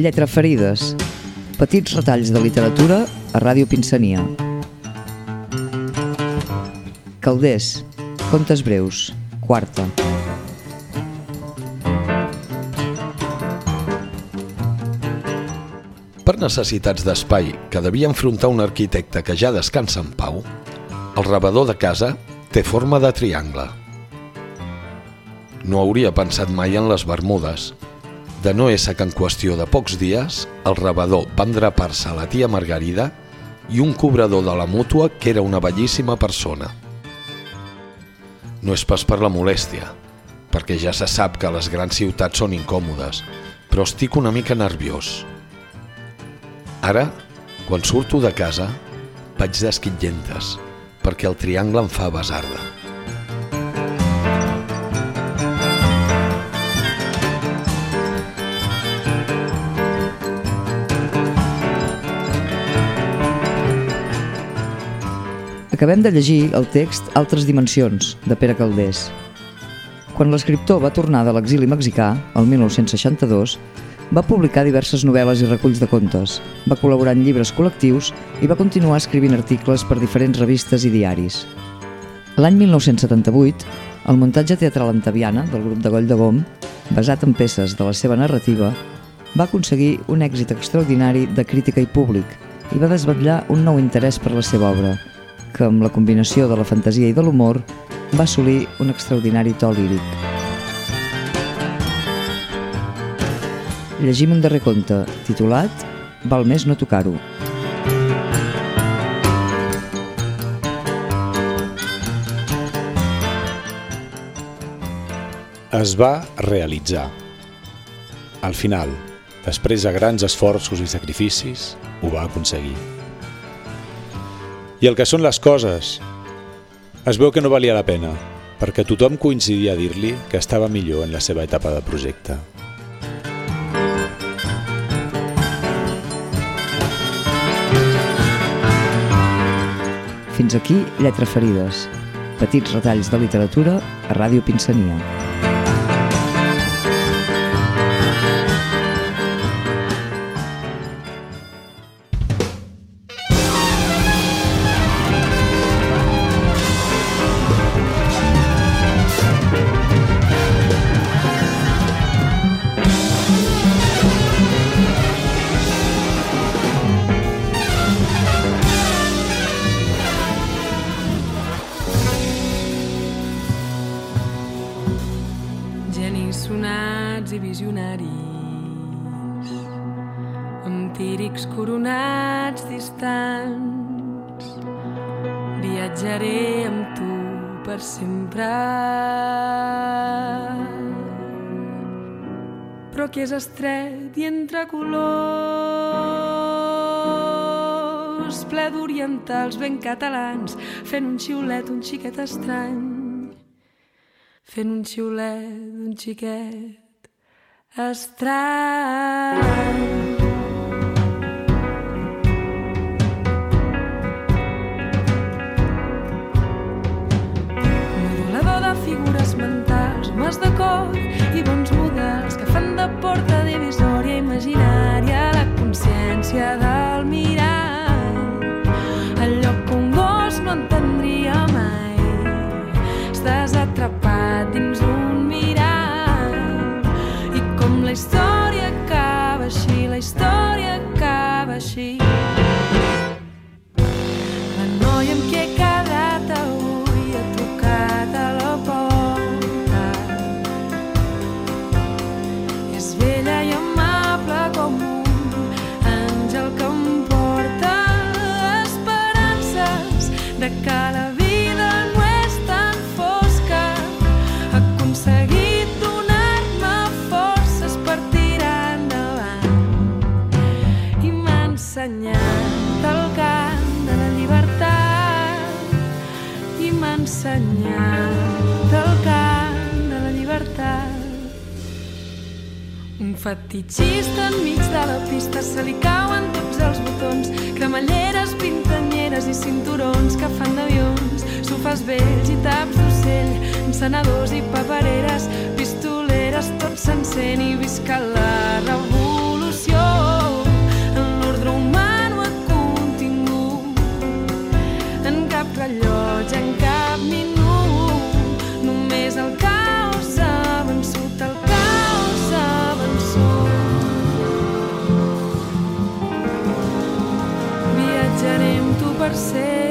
Lletra ferides. Petits retalls de literatura a Ràdio Pinsania. Calders. Contes breus. Quarta. Per necessitats d'espai que devia enfrontar un arquitecte que ja descansa en pau, el rebedor de casa té forma de triangle. No hauria pensat mai en les Bermudes, de no ésser que en qüestió de pocs dies el rebedor va endrapar-se a la tia Margarida i un cobrador de la mútua que era una bellíssima persona. No és pas per la molèstia, perquè ja se sap que les grans ciutats són incòmodes, però estic una mica nerviós. Ara, quan surto de casa, vaig d'esquitllentes, perquè el triangle em fa besarda. Acabem de llegir el text Altres dimensions, de Pere Caldés. Quan l'escriptor va tornar de l'exili mexicà, el 1962, va publicar diverses novel·les i reculls de contes, va col·laborar en llibres col·lectius i va continuar escrivint articles per diferents revistes i diaris. L'any 1978, el muntatge teatral Antaviana, del grup de Goll de Gom, basat en peces de la seva narrativa, va aconseguir un èxit extraordinari de crítica i públic i va desvetllar un nou interès per la seva obra, que amb la combinació de la fantasia i de l'humor va assolir un extraordinari to líric. Llegim un darrer conte, titulat Val més no tocar-ho. Es va realitzar. Al final, després de grans esforços i sacrificis, ho va aconseguir. I el que són les coses, es veu que no valia la pena, perquè tothom coincidia a dir-li que estava millor en la seva etapa de projecte. Fins aquí Lletra Ferides. Petits retalls de literatura a Ràdio Pinsania. I visionaris amb tírics coronats distants. Viatjaré amb tu per sempre. Però que és estret i entre colors ple d'orientals ben catalans fent un xiulet un xiquet estrany. Fent un xiulet d'un xiquet estrany. Modulador de figures mentals, homes de cor i bons models que fan de porta divisòria imaginària la consciència del mirall. Així, la senyal del cant de la llibertat. Un fetichista enmig de la pista se li cauen tots els botons, cremalleres, pintanyeres i cinturons que fan d'avions, sofàs vells i taps d'ocell, encenedors i papereres, pistoleres, tot s'encén i visca la revolució. En l'ordre humà no ha contingut en cap rellotge, en torcer.